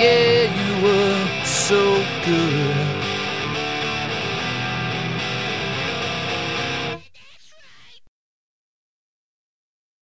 Yeah, you were so good.